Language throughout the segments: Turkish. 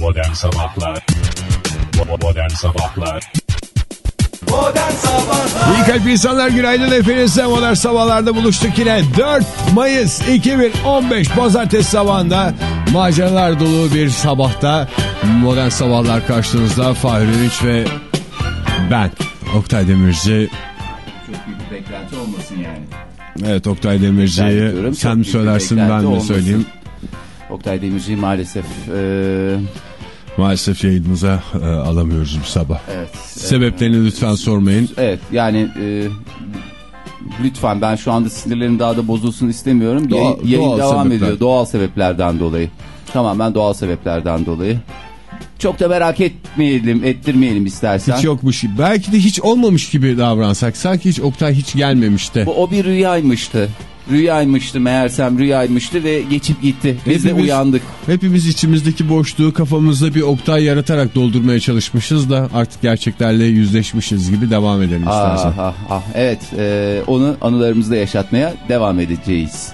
Modern Sabahlar. Modern Sabahlar. Modern Sabahlar. İyi kalp insanlar günaydın hepinize modern sabahlarda buluştuk yine. 4 Mayıs 2015 pazartesi sabahında maceralar dolu bir sabahta modern sabahlar karşınızda Fahri Ünç ve ben Oktay Demirci. Çok büyük bir beklenti olmasın yani. evet Oktay Demirci'yi sen mi söylersin ben mi söyleyeyim. Oktay Demirci maalesef e, maalesef yayınımıza e, alamıyoruz bu sabah evet. sebeplerini lütfen sormayın Evet yani e, lütfen ben şu anda sinirlerim daha da bozulsun istemiyorum. Doğal- Yayın, yayın doğal devam sebepler. ediyor doğal sebeplerden dolayı. Tamamen doğal sebeplerden dolayı. Çok da merak etmeyelim, ettirmeyelim istersen. hiç yokmuş gibi belki de hiç olmamış gibi davransak sanki hiç Oktay hiç gelmemiş de Bu, o bir rüyaymıştı. Rüyaymıştı meğersem rüyaymıştı ve geçip gitti. Biz de Hepimiz- uyandık. Hepimiz içimizdeki boşluğu kafamızda bir oktay yaratarak doldurmaya çalışmışız da artık gerçeklerle yüzleşmişiz gibi devam edelim istersen. Ah, ah, ah. Evet e, onu anılarımızda yaşatmaya devam edeceğiz.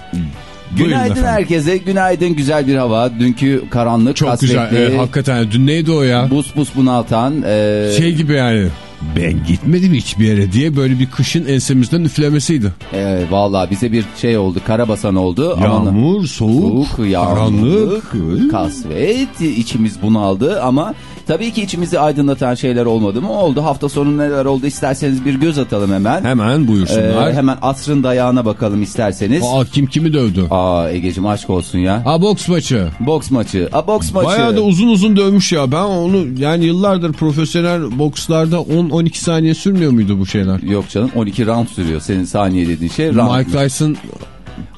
Buyurun Günaydın efendim. herkese. Günaydın güzel bir hava. Dünkü karanlık, Çok kasvetli, güzel. Evet, hakikaten dün neydi o ya? bus bus bunaltan. e, Şey gibi yani. Ben gitmedim hiçbir yere diye böyle bir kışın ensemizden üflemesiydi. e, Valla bize bir şey oldu. Karabasan oldu. Yağmur, soğuk, Soğuk, yağmurluk, karanlık. kasvet, içimiz bunaldı ama tabii ki içimizi aydınlatan şeyler olmadı mı? Oldu. Hafta sonu neler oldu isterseniz bir göz atalım hemen. Hemen Ee, buyursunlar. hemen asrın dayağına bakalım isterseniz. Aa, kim kimi dövdü? Aa Ege'cim aşk olsun ya. Aa boks maçı. Boks maçı. Aa boks maçı. Bayağı da uzun uzun dövmüş ya. Ben onu yani yıllardır profesyonel bokslarda 10-12 saniye sürmüyor muydu bu şeyler? Yok canım 12 round sürüyor senin saniye dediğin şey round. Mike Tyson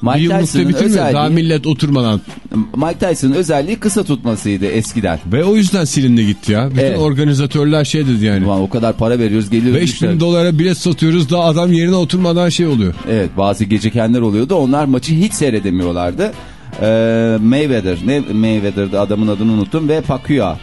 Mike Tyson'ın bitirmiyor. Daha özelliği, millet oturmadan. Mike Tyson'ın özelliği kısa tutmasıydı eskiden. Ve o yüzden silindi gitti ya. Bütün Evet. organizatörler şey dedi yani. Ulan o kadar para veriyoruz geliyoruz. 5000 düşer. dolara bilet satıyoruz da adam yerine oturmadan şey oluyor. Evet bazı gecekenler oluyordu onlar maçı hiç seyredemiyorlardı. Ee, Mayweather ne Mayweather'dı adamın adını unuttum ve Pacquiao.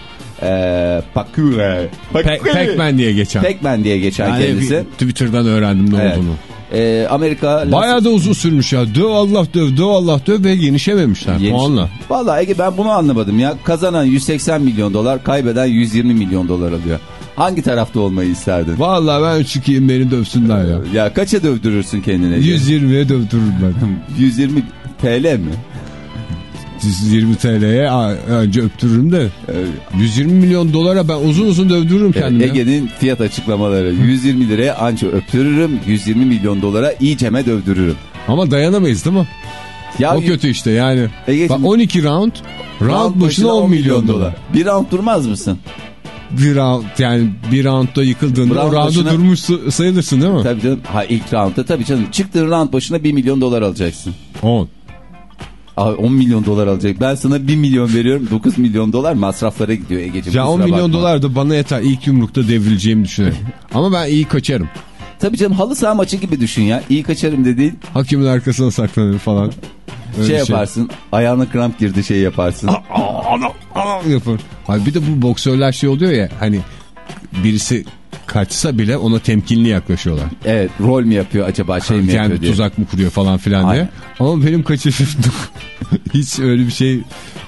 Ee, Pacquiao. Pe Pac-Man diye geçen. Pac-Man diye geçen Yani kendisi. Twitter'dan öğrendim ne Evet. olduğunu. Ee, Amerika Bayağı da uzun sürmüş ya. Döv Allah döv, döv Allah döv ve yenişememişler Yeni- puanla. Vallahi Ege ben bunu anlamadım ya. Kazanan 180 milyon dolar, kaybeden 120 milyon dolar alıyor. Hangi tarafta olmayı isterdin? Vallahi ben çıkayım beni dövsünler ya. Ya kaça dövdürürsün kendine? Ege? 120'ye dövdürürüm ben. 120 TL mi? 120 TL'ye önce öptürürüm de Ee, 120 milyon dolara ben uzun uzun dövdürürüm kendimi. ya. Ege'nin fiyat açıklamaları 120 liraya anca öptürürüm 120 milyon dolara iyiceme dövdürürüm. Ama dayanamayız değil mi? Ya o kötü işte yani. Bak 12 round, round, başına 10 milyon dolar. Bir round durmaz mısın? Bir round yani bir roundda yıkıldığında Round o rounda başına- durmuş sa- sayılırsın değil mi? Tabii canım. Ha ilk roundda tabii canım. Çıktığın round başına 1 milyon dolar alacaksın. 10. Aa, 10 milyon dolar alacak. Ben sana 1 milyon veriyorum. 9 milyon dolar masraflara gidiyor Ege'ciğim. Ya 10 kusura milyon bakma. dolar da bana yeter. İlk yumrukta devrileceğimi düşünüyorum. Ama ben iyi kaçarım. Tabii canım halı saha maçı gibi düşün ya. İyi kaçarım dediğin Hakimin arkasına saklanır falan. Öyle şey yaparsın. Ayağına kramp girdi şey yaparsın. Yapar. Hayır bir de bu boksörler şey oluyor ya hani birisi kaçsa bile ona temkinli yaklaşıyorlar. evet rol mü yapıyor acaba şey mi Yani yapıyor diye. tuzak mı kuruyor falan filan diye. Aynen. Ama benim kaçışım hiç öyle bir şey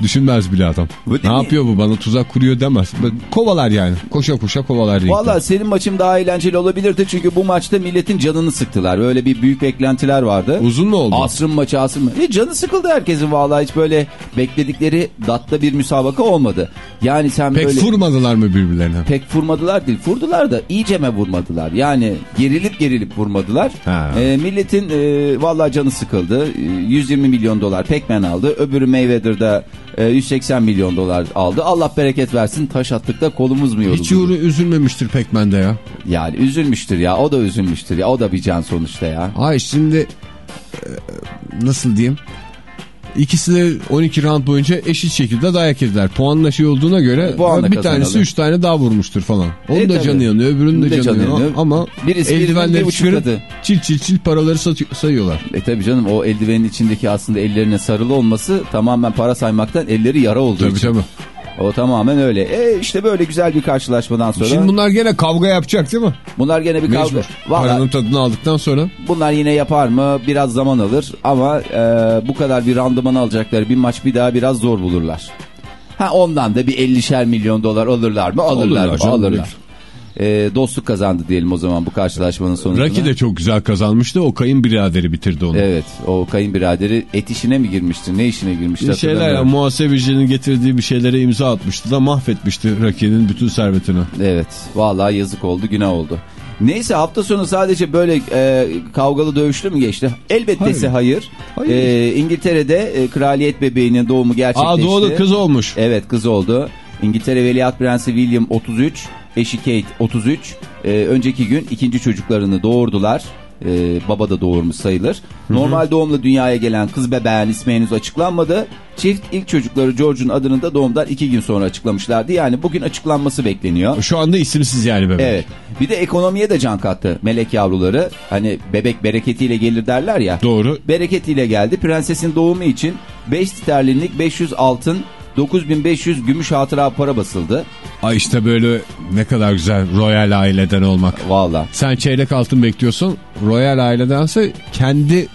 düşünmez bile adam. Değil ne mi? yapıyor bu bana tuzak kuruyor demez. Böyle Kovalar yani. Koşa koşa kovalar. Valla senin maçın daha eğlenceli olabilirdi çünkü bu maçta milletin canını sıktılar. Öyle bir büyük beklentiler vardı. Uzun mu oldu? Asrın maçı asrın mı? Hiç canı sıkıldı herkesin valla hiç böyle bekledikleri datta bir müsabaka olmadı. Yani sen Pek böyle... vurmadılar mı birbirlerine? Pek vurmadılar değil. Vurdular da iyiceme vurmadılar. Yani gerilip gerilip vurmadılar. Ha. Ee, milletin e, vallahi canı sıkıldı. E, 120 milyon dolar Pac-Man aldı. Öbürü Mayweather'da e, 180 milyon dolar aldı. Allah bereket versin. Taş attıkta kolumuz mu yoruldu? Hiç yoru üzülmemiştir Pekmen'de ya. Yani üzülmüştür ya. O da üzülmüştür ya. O da bir can sonuçta ya. Ay şimdi e, nasıl diyeyim? İkisi de 12 round boyunca eşit şekilde dayak yediler. Puanla şey olduğuna göre Puanla bir tanesi kazanalı. 3 tane daha vurmuştur falan. Onun E, da tabii. canı yanıyor, öbürünün de de canı, canı yanıyor. yanıyor. Ama Birisi eldivenleri çıkarıp çil çil çil paraları sayıyorlar. E tabi canım o eldivenin içindeki aslında ellerine sarılı olması tamamen para saymaktan elleri yara olduğu Tabii için. tabii. O tamamen öyle. E işte böyle güzel bir karşılaşmadan sonra. Şimdi bunlar gene kavga yapacak değil mi? bunlar gene bir kavga. Mecbur. Vallahi Paranın tadını aldıktan sonra. bunlar yine yapar mı? Biraz zaman alır ama e, bu kadar bir randıman alacakları bir maç bir daha biraz zor bulurlar. Ha ondan da bir 50'şer milyon dolar alırlar mı? Alırlar. Alırlar canım, alırlar. Ee, dostluk kazandı diyelim o zaman bu karşılaşmanın sonucunda. Raki de çok güzel kazanmıştı. O kayınbiraderi bitirdi onu. Evet o kayınbiraderi et işine mi girmişti? Ne işine girmişti? Bir şeyler ya muhasebecinin getirdiği bir şeylere imza atmıştı da mahvetmişti Raki'nin bütün servetini. Evet vallahi yazık oldu günah oldu. Neyse hafta sonu sadece böyle e, kavgalı dövüşlü mü geçti? Elbettesi hayır. Hayır. E, İngiltere'de e, kraliyet bebeğinin doğumu gerçekleşti. Aa doğdu kız olmuş. Evet kız oldu. İngiltere Veliaht Prensi William 33, eşi Kate 33. E, önceki gün ikinci çocuklarını doğurdular. E, baba da doğurmuş sayılır. Normal doğumla dünyaya gelen kız bebeğin ismi henüz açıklanmadı. Çift ilk çocukları George'un adını da doğumdan iki gün sonra açıklamışlardı. Yani bugün açıklanması bekleniyor. Şu anda isimsiz yani bebek. Evet. Bir de ekonomiye de can kattı melek yavruları. Hani bebek bereketiyle gelir derler ya. Doğru. Bereketiyle geldi. Prensesin doğumu için 5 sterlinlik 500 altın 9500 gümüş hatıra para basıldı. Ay işte böyle ne kadar güzel royal aileden olmak. Valla. Sen çeyrek altın bekliyorsun. Royal ailedense kendi,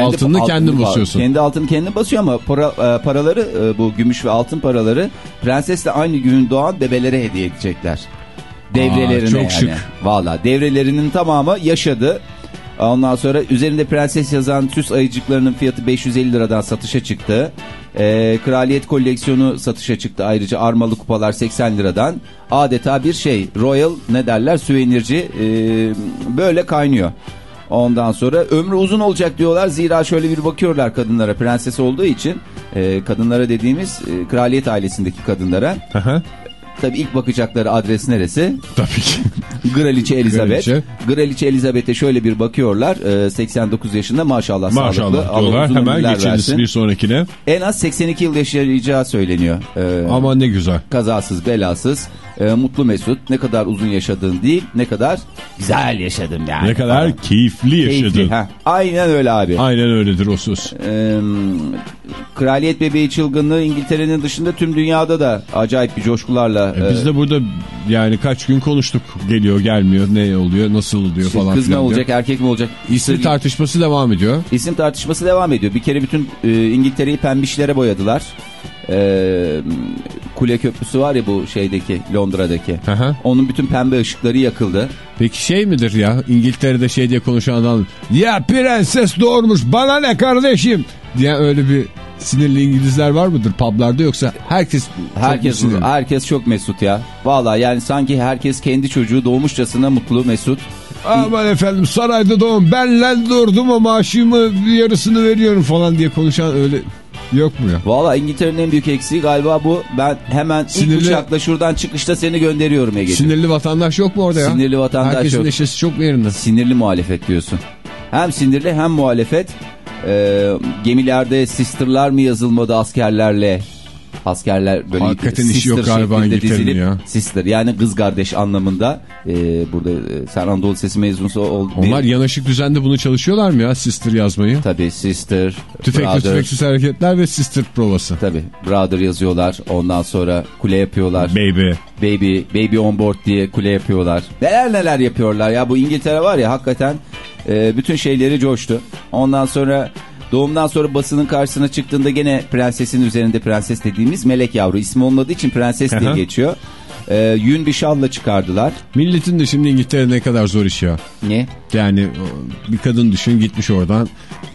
altınını kendin basıyorsun. Kendi altını kendi basıyor ama para, e, paraları e, bu gümüş ve altın paraları prensesle aynı gün doğan bebelere hediye edecekler. Devrelerine Aa, çok yani. şık. Valla devrelerinin tamamı yaşadı. Ondan sonra üzerinde prenses yazan süs ayıcıklarının fiyatı 550 liradan satışa çıktı. Ee, kraliyet koleksiyonu satışa çıktı. Ayrıca armalı kupalar 80 liradan. Adeta bir şey royal ne derler süvenirci ee, böyle kaynıyor. Ondan sonra ömrü uzun olacak diyorlar. Zira şöyle bir bakıyorlar kadınlara prenses olduğu için. ee, kadınlara dediğimiz ee, kraliyet ailesindeki kadınlara. Tabii ilk bakacakları adres neresi? Tabii ki. Kraliçe Elizabeth. Kraliçe. Kraliçe Elizabeth'e şöyle bir bakıyorlar. Ee, 89 yaşında maşallah, sağlıklı. Maşallah Allah diyorlar. Hemen versin. bir sonrakine. En az 82 yıl yaşayacağı söyleniyor. Ee, Ama ne güzel. Kazasız belasız. E, mutlu mesut. Ne kadar uzun yaşadığın değil ne kadar güzel yaşadım yani. Ne kadar keyifli yaşadın. Keyifli. Heh, aynen öyle abi. Aynen öyledir o söz. Ee, kraliyet bebeği çılgınlığı İngiltere'nin dışında tüm dünyada da acayip bir coşkularla. E biz de burada yani kaç gün konuştuk. Geliyor gelmiyor ne oluyor nasıl oluyor e, falan kız ne olacak erkek mi olacak? İsim Sır- tartışması devam ediyor. İsim tartışması devam ediyor. Bir kere bütün e, İngiltere'yi pembişlere boyadılar. E, kule köprüsü var ya bu şeydeki Londra'daki. Aha. Onun bütün pembe ışıkları yakıldı. Peki şey midir ya İngiltere'de şey diye konuşan adam ya prenses doğurmuş bana ne kardeşim diye öyle bir sinirli İngilizler var mıdır publarda yoksa herkes çok Herkes sinirli? herkes çok mesut ya. Vallahi yani sanki herkes kendi çocuğu doğmuşçasına mutlu mesut. Aman efendim sarayda doğum ben lan durdum ama maaşımı yarısını veriyorum falan diye konuşan öyle yok mu ya? Vallahi İngiltere'nin en büyük eksiği galiba bu. Ben hemen ilk Sinirli- uçakla şuradan çıkışta seni gönderiyorum Ege'ciğim. Sinirli vatandaş yok mu orada ya? Sinirli vatandaş Herkesin yok. neşesi çok yerinde? Sinirli muhalefet diyorsun. Hem sinirli hem muhalefet. Ee, gemilerde sisterlar mı yazılmadı askerlerle? Askerler böyle Hakikaten işi yok galiba dizilip ya. Sister yani kız kardeş anlamında. Ee, burada e, sen Anadolu Sesi mezunusu ol. Onlar yanaşık düzende bunu çalışıyorlar mı ya sister yazmayı? Tabii sister, Tüfekli brother. tüfeksiz hareketler ve sister provası. Tabii brother yazıyorlar. Ondan sonra kule yapıyorlar. Baby. Baby, baby on board diye kule yapıyorlar. Neler neler yapıyorlar ya bu İngiltere var ya hakikaten e, bütün şeyleri coştu. Ondan sonra doğumdan sonra basının karşısına çıktığında gene prensesin üzerinde prenses dediğimiz melek yavru ismi olmadığı için prenses diye geçiyor. E, yün bir şalla çıkardılar. Milletin de şimdi İngiltere ne kadar zor iş ya. Ne? Yani bir kadın düşün gitmiş oradan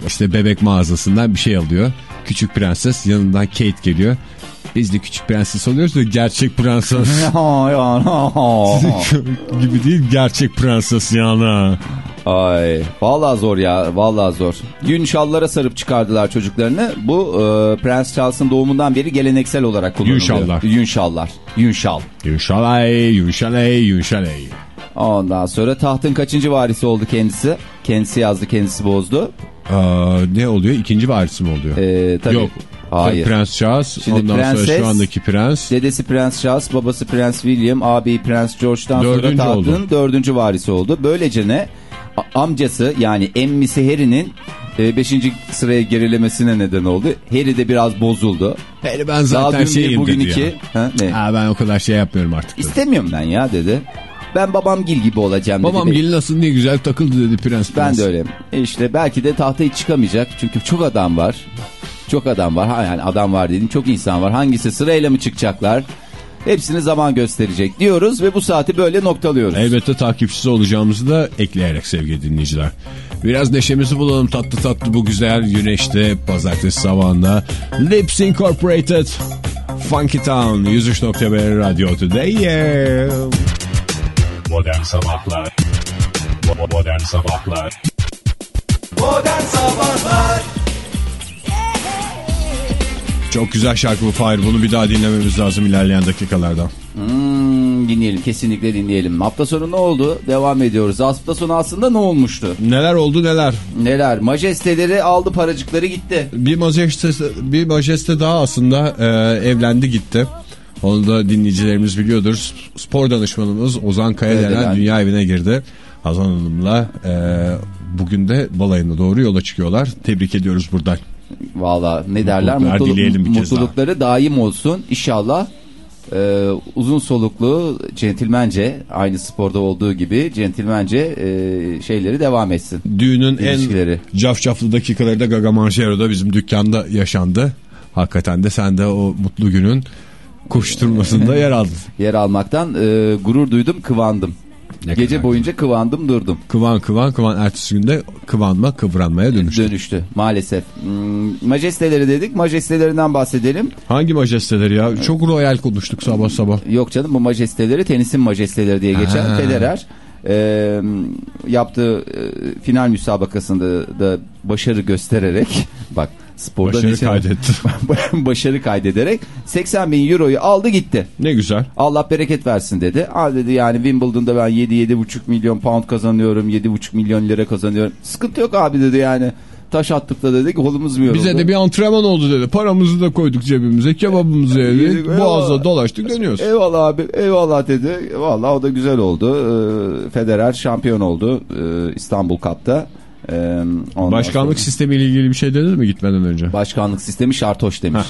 işte bebek mağazasından bir şey alıyor. Küçük prenses yanından Kate geliyor. Biz de küçük prenses oluyoruz da gerçek prenses gibi değil gerçek prenses yani. Ay vallahi zor ya vallahi zor. Yün şallara sarıp çıkardılar çocuklarını. Bu e, Prens Charles'ın doğumundan beri geleneksel olarak kullanılıyor. Yün şallar. Yün şallar. Yün şal. Yunşalay, yunşalay, yunşalay. Ondan sonra tahtın kaçıncı varisi oldu kendisi? Kendisi yazdı kendisi bozdu. Aa, ne oluyor? İkinci varisi mi oluyor? Ee, tabii. Yok. Hayır. Prens Charles, Şimdi ondan sonra prenses- şu andaki prens. Dedesi Prens Charles, babası Prens William, abi Prens George'dan Dördüncü sonra tahtın dördüncü varisi oldu. Böylece ne? Amcası yani emmisi Harry'nin 5. sıraya gerilemesine neden oldu. Harry de biraz bozuldu. Hele ben Daha zaten dün bir şeyim bugün dedi iki. ya. Ha, ne? Ha, ben o kadar şey yapmıyorum artık. dedi. İstemiyorum ben ya dedi. Ben babam Gil gibi olacağım dedi. Babam gelin nasıl ne güzel takıldı dedi prens. Ben prens. de öyle. E işte belki de tahta hiç çıkamayacak. Çünkü çok adam var. Çok adam var. Ha, yani adam var dedim. Çok insan var. Hangisi sırayla mı çıkacaklar? Hepsini zaman gösterecek diyoruz ve bu saati böyle noktalıyoruz. Elbette takipçisi olacağımızı da ekleyerek sevgili dinleyiciler. Biraz neşemizi bulalım tatlı tatlı bu güzel güneşte pazartesi sabahında. Lips Incorporated Funky Town 103.1 Radyo Today yeah. Modern Sabahlar Bo- Modern Sabahlar Çok güzel şarkı bu Fahir bunu bir daha dinlememiz lazım ilerleyen dakikalarda. Hmm, dinleyelim kesinlikle dinleyelim. Hafta sonu ne oldu? Devam ediyoruz. Hafta sonu aslında ne olmuştu? Neler oldu neler. Neler? Majesteleri aldı paracıkları gitti. Bir majeste, bir majeste daha aslında e, evlendi gitti. Onu da dinleyicilerimiz biliyordur. Spor danışmanımız Ozan Kaya Evet, denen evet. dünya evine girdi. Hazan Hanım'la e, bugün de balayına doğru yola çıkıyorlar. Tebrik ediyoruz buradan. Valla ne derler? Mutluluk, mutlulukları daim olsun. İnşallah e, uzun soluklu, centilmence aynı sporda olduğu gibi centilmence e, şeyleri devam etsin. Düğünün İlişkileri. en cafcaflı dakikaları da Gaga Manchero'da bizim dükkanda yaşandı. Hakikaten de sen de o mutlu günün koşturmasında yer aldın. Yer almaktan e, gurur duydum, kıvandım. Ne Gece kadar boyunca kıvandım durdum. Kıvan kıvan kıvan ertesi günde kıvanma kıvranmaya dönüştü. Dönüştü maalesef. Hmm, majesteleri dedik. Majestelerinden bahsedelim. Hangi majesteleri ya? Çok royal konuştuk sabah sabah. Yok canım bu majesteleri tenisin majesteleri diye geçer. Ha. Federer e, yaptığı e, final müsabakasında da başarı göstererek bak sporda Başarı neyse- kaydetti. başarı kaydederek 80 bin euroyu aldı gitti. Ne güzel. Allah bereket versin dedi. Aa dedi yani Wimbledon'da ben 7-7,5 milyon pound kazanıyorum. 7,5 milyon lira kazanıyorum. Sıkıntı yok abi dedi yani. Taş attık da dedik kolumuz mu yoruldu? Bize de bir antrenman oldu dedi. Paramızı da koyduk cebimize. Kebabımızı yedik. Yedik, eyvallah. Boğazda dolaştık dönüyoruz. Eyvallah abi eyvallah dedi. Vallahi o da güzel oldu. Ee, Federer şampiyon oldu ee, İstanbul Cup'ta. Ee, Başkanlık sonra- sistemiyle ilgili bir şey dediniz mi gitmeden önce? Başkanlık sistemi şartoş demiş.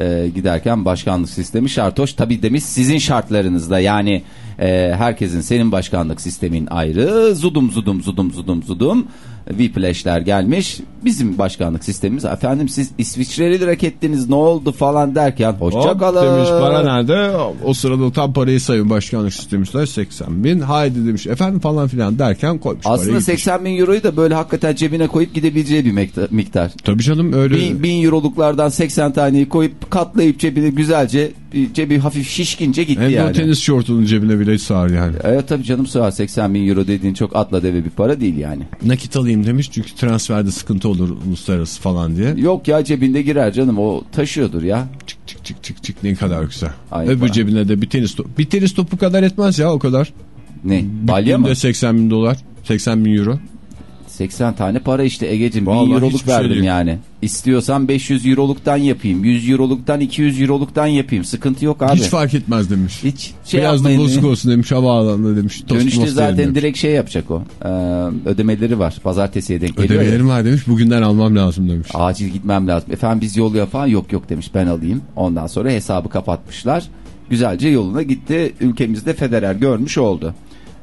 Ee, giderken başkanlık sistemi şartoş. Tabii demiş sizin şartlarınızda yani e, herkesin senin başkanlık sistemin ayrı. Zudum zudum zudum zudum zudum. Whiplash'ler gelmiş. Bizim başkanlık sistemimiz efendim siz İsviçreli lira ettiniz ne oldu falan derken hoşça Hop kalın. demiş para nerede? O sırada tam parayı sayın başkanlık sistemimizde 80 bin. Haydi demiş efendim falan filan derken koymuş. Aslında gitmiş. 80 bin euroyu da böyle hakikaten cebine koyup gidebileceği bir miktar. Tabii canım öyle. Bin, bin euroluklardan 80 taneyi koyup katlayıp cebine güzelce cebi hafif şişkince gitti Hem yani. tenis şortunun cebine bile sığar yani. Evet tabii canım sığar 80 bin euro dediğin çok atla deve bir para değil yani. Nakit alayım demiş çünkü transferde sıkıntı olur uluslararası falan diye. Yok ya cebinde girer canım o taşıyordur ya. Çık çık çık çık çık ne kadar güzel. Ay, Öbür bana. cebine de bir tenis topu. Bir tenis topu kadar etmez ya o kadar. Ne? Balya mı? Günde 80 bin dolar. 80 bin euro. 80 tane para işte Ege'cim 1000 Vallahi euroluk şey verdim değil. yani. İstiyorsan 500 euroluktan yapayım. 100 euroluktan 200 euroluktan yapayım. Sıkıntı yok abi. Hiç fark etmez demiş. Hiç şey Biraz da bozuk olsun demiş havaalanında demiş. Tost Dönüşte zaten demiş. direkt şey yapacak o. Ee, ödemeleri var. Pazartesiye denk geliyor. Ödemelerim var demiş bugünden almam lazım demiş. Acil gitmem lazım. Efendim biz yol yapan yok yok demiş ben alayım. Ondan sonra hesabı kapatmışlar. Güzelce yoluna gitti. Ülkemizde Federer görmüş oldu.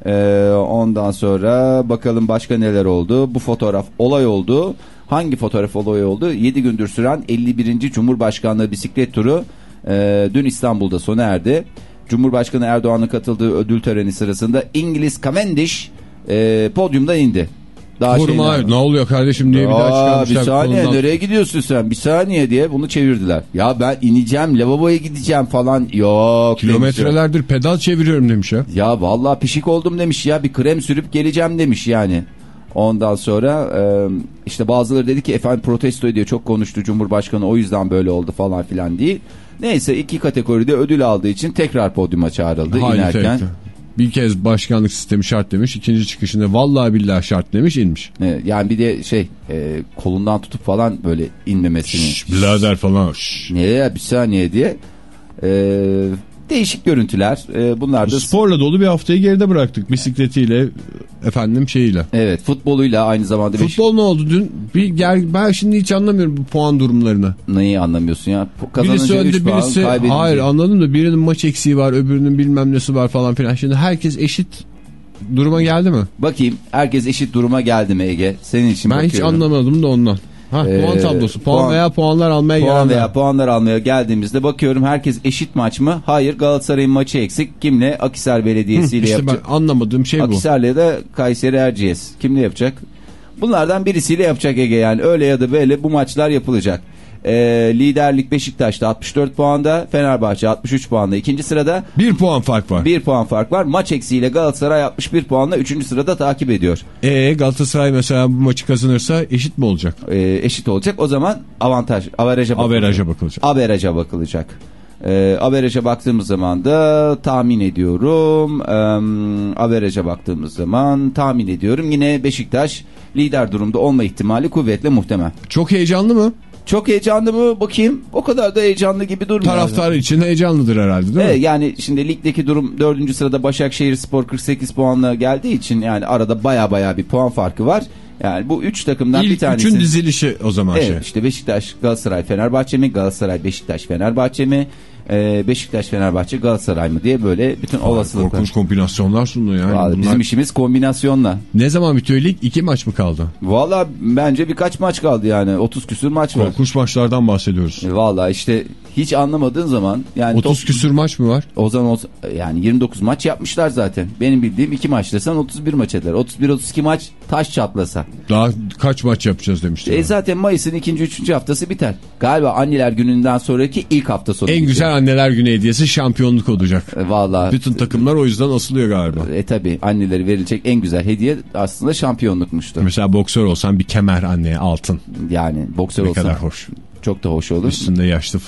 Ee, ondan sonra bakalım başka neler oldu. Bu fotoğraf olay oldu. Hangi fotoğraf olay oldu? 7 gündür süren 51. Cumhurbaşkanlığı bisiklet turu e, dün İstanbul'da sona erdi. Cumhurbaşkanı Erdoğan'ın katıldığı ödül töreni sırasında İngiliz Cavendish e, podyumda indi. Daha şeyler- ne oluyor kardeşim niye bir daha Aa, bir çıkarmışlar? saniye kolundan? nereye gidiyorsun sen bir saniye diye bunu çevirdiler. Ya ben ineceğim lavaboya gideceğim falan yok. demiş. Kilometrelerdir pedal çeviriyorum demiş ya. Ya vallahi pişik oldum demiş ya bir krem sürüp geleceğim demiş yani. Ondan sonra işte bazıları dedi ki efendim protesto ediyor çok konuştu Cumhurbaşkanı o yüzden böyle oldu falan filan değil. Neyse iki kategoride ödül aldığı için tekrar podyuma çağrıldı Haydi inerken. tekrar. Bir kez başkanlık sistemi şart demiş. ikinci çıkışında vallahi billahi şart demiş inmiş. E, yani bir de şey e, kolundan tutup falan böyle inmemesini. Şşş birader falan. Şşş. Neye bir saniye diye. Ee, değişik görüntüler. Ee, bunlar da Sporla dolu bir haftayı geride bıraktık. Bisikletiyle efendim şeyiyle. evet futboluyla aynı zamanda Futbol ne oldu dün? Bir ger ben şimdi hiç anlamıyorum bu puan durumlarını. neyi anlamıyorsun ya? Birisi Kazanınca 3 önde puan, birisi kaybedince. hayır anladım da birinin maç eksiği var öbürünün bilmem nesi var falan filan. Şimdi herkes eşit duruma geldi mi? Bakayım herkes eşit duruma geldi mi Ege? Senin için Ben hiç bakıyorum. anlamadım da ondan. Ha, Ee, puan tablosu. Puan, puan- veya puanlar almaya Puan veya puanlar almaya geldiğimizde bakıyorum herkes eşit maç mı? Hayır Galatasaray'ın maçı eksik. Kimle? Akisar Belediyesi ile İşte yapacak. ben anlamadığım şey bu. Akisar'la da Kayseri Erciyes. Kimle yapacak? Bunlardan birisiyle yapacak Ege yani. Öyle ya da böyle bu maçlar yapılacak. Ee, liderlik Beşiktaş'ta 64 puanda. Fenerbahçe 63 puanda. ikinci sırada Bir puan fark var. 1 puan fark var. Maç eksiğiyle Galatasaray 61 puanla 3. sırada takip ediyor. Ee, Galatasaray mesela bu maçı kazanırsa eşit mi olacak? Ee, eşit olacak. O zaman avantaj, averaja bakılacak. Averaja bakılacak. Averaja bakılacak. Ee, averaja baktığımız zaman da tahmin ediyorum. Ee, averaja baktığımız zaman tahmin ediyorum. Yine Beşiktaş lider durumda olma ihtimali kuvvetle muhtemel. Çok heyecanlı mı? Çok heyecanlı mı? Bakayım. O kadar da heyecanlı gibi durmuyor. Taraftar için heyecanlıdır herhalde değil mi? Evet, yani şimdi ligdeki durum 4. sırada Başakşehir Spor 48 puanla geldiği için yani arada baya baya bir puan farkı var. Yani bu 3 takımdan bir İlk tanesi. üçün dizilişi o zaman Evet şey. işte Beşiktaş, Galatasaray, Fenerbahçe mi? Galatasaray, Beşiktaş, Fenerbahçe mi? Ee, Beşiktaş, Fenerbahçe, Galatasaray mı diye böyle bütün olasılıklar. Korkunç kombinasyonlar sundu yani. Vallahi Bunlar- Bizim işimiz kombinasyonla. Ne zaman bitiyor lig? İki maç mı kaldı? Valla bence birkaç maç kaldı yani. 30 küsür maç var. Korkunç maçlardan bahsediyoruz. Valla işte hiç anlamadığın zaman yani 30 top- küsür maç mı var? o zaman yani 29 maç yapmışlar zaten. Benim bildiğim 2 maç desen 31 maç eder. 31-32 maç taş çatlasa. Daha kaç maç yapacağız demiştim. E zaten Mayıs'ın ikinci üçüncü haftası biter. Galiba anneler gününden sonraki ilk hafta sonu. en bitiyor. güzel anneler günü hediyesi şampiyonluk olacak. E, Valla. Bütün takımlar o yüzden asılıyor galiba. E tabi annelere verilecek en güzel hediye aslında şampiyonlukmuştu. Mesela boksör olsan bir kemer anneye altın. Yani boksör Ne olsa kadar hoş. Çok da hoş olur. Üstünde yaşlı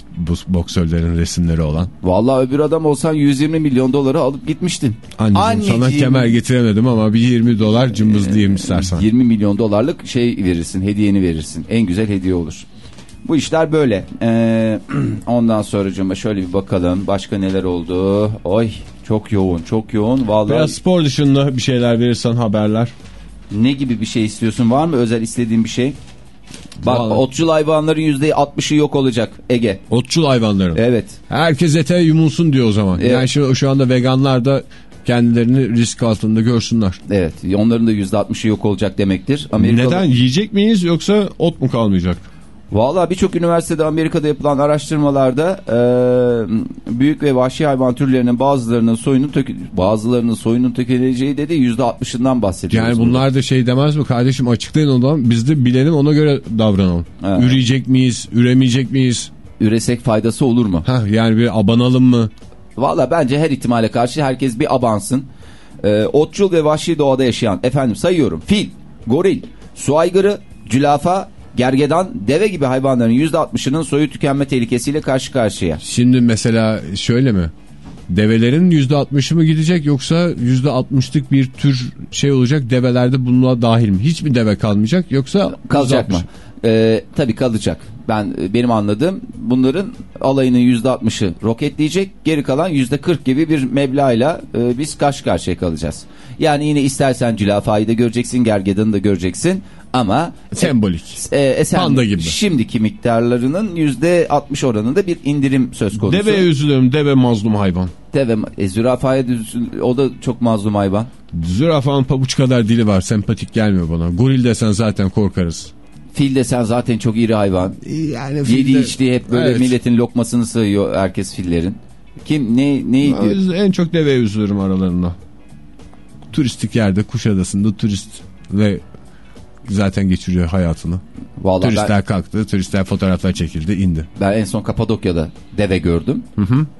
boksörlerin resimleri olan. Valla öbür adam olsan 120 milyon doları alıp gitmiştin. Anneciğim sana Anneciğim. kemer getiremedim ama bir 20 dolar cımbızlayayım istersen. 20 milyon dolarlık şey verirsin, hediyeni verirsin. En güzel hediye olur. Bu işler böyle. Ee, ondan sonra şöyle bir bakalım. Başka neler oldu? Oy çok yoğun, çok yoğun. Vallahi Biraz spor dışında bir şeyler verirsen haberler. ne gibi bir şey istiyorsun? Var mı özel istediğin bir şey? Bak Vallahi. otçul hayvanların %60'ı yok olacak Ege. Otçul hayvanların. Evet. Herkes ete yumulsun diyor o zaman. Evet. Yani şu, şu anda veganlar da kendilerini risk altında görsünler. Evet. Onların da %60'ı yok olacak demektir. Amerikalı... Neden? Yiyecek miyiz yoksa ot mu kalmayacak? Valla birçok üniversitede Amerika'da yapılan araştırmalarda e, büyük ve vahşi hayvan türlerinin bazılarının soyunun bazılarının soyunun tüketeceği dedi %60'ından bahsediyoruz. Yani burada. bunlar da şey demez mi kardeşim açıklayın o zaman biz de bilelim ona göre davranalım. Evet. Üreyecek miyiz, üremeyecek miyiz? üresek faydası olur mu? Heh, yani bir abanalım mı? Valla bence her ihtimale karşı herkes bir abansın. E, otçul ve vahşi doğada yaşayan efendim sayıyorum fil, goril, su aygırı, cülafa, gergedan, deve gibi hayvanların %60'ının soyu tükenme tehlikesiyle karşı karşıya. Şimdi mesela şöyle mi? Develerin %60'ı mı gidecek yoksa %60'lık bir tür şey olacak develerde bununla dahil mi? Hiç mi deve kalmayacak yoksa Kalacak %60? mı? Ee, tabii kalacak. Ben benim anladığım bunların alayının %60'ı roketleyecek. Geri kalan %40 gibi bir meblağla e, biz karşı karşıya kalacağız. Yani yine istersen cülafayı da göreceksin, gergedanı da göreceksin ama Sembolik. e, e, sen Panda gibi. şimdiki miktarlarının %60 oranında bir indirim söz konusu. Deveye üzülüyorum. Deve mazlum hayvan. Deve, e, zürafaya o da çok mazlum hayvan. Zürafanın pabuç kadar dili var. Sempatik gelmiyor bana. Goril desen zaten korkarız. Fil de sen zaten çok iri hayvan. Yani Yediği içtiği hep böyle Evet. milletin lokmasını sığıyor herkes fillerin. Kim ne neydi? Ben En çok deveye üzülürüm aralarında. Turistik yerde Kuşadası'nda turist ve zaten geçiriyor hayatını. Vallahi ben, Turistler kalktı, turistler fotoğraflar çekildi, indi. ben en son Kapadokya'da deve gördüm.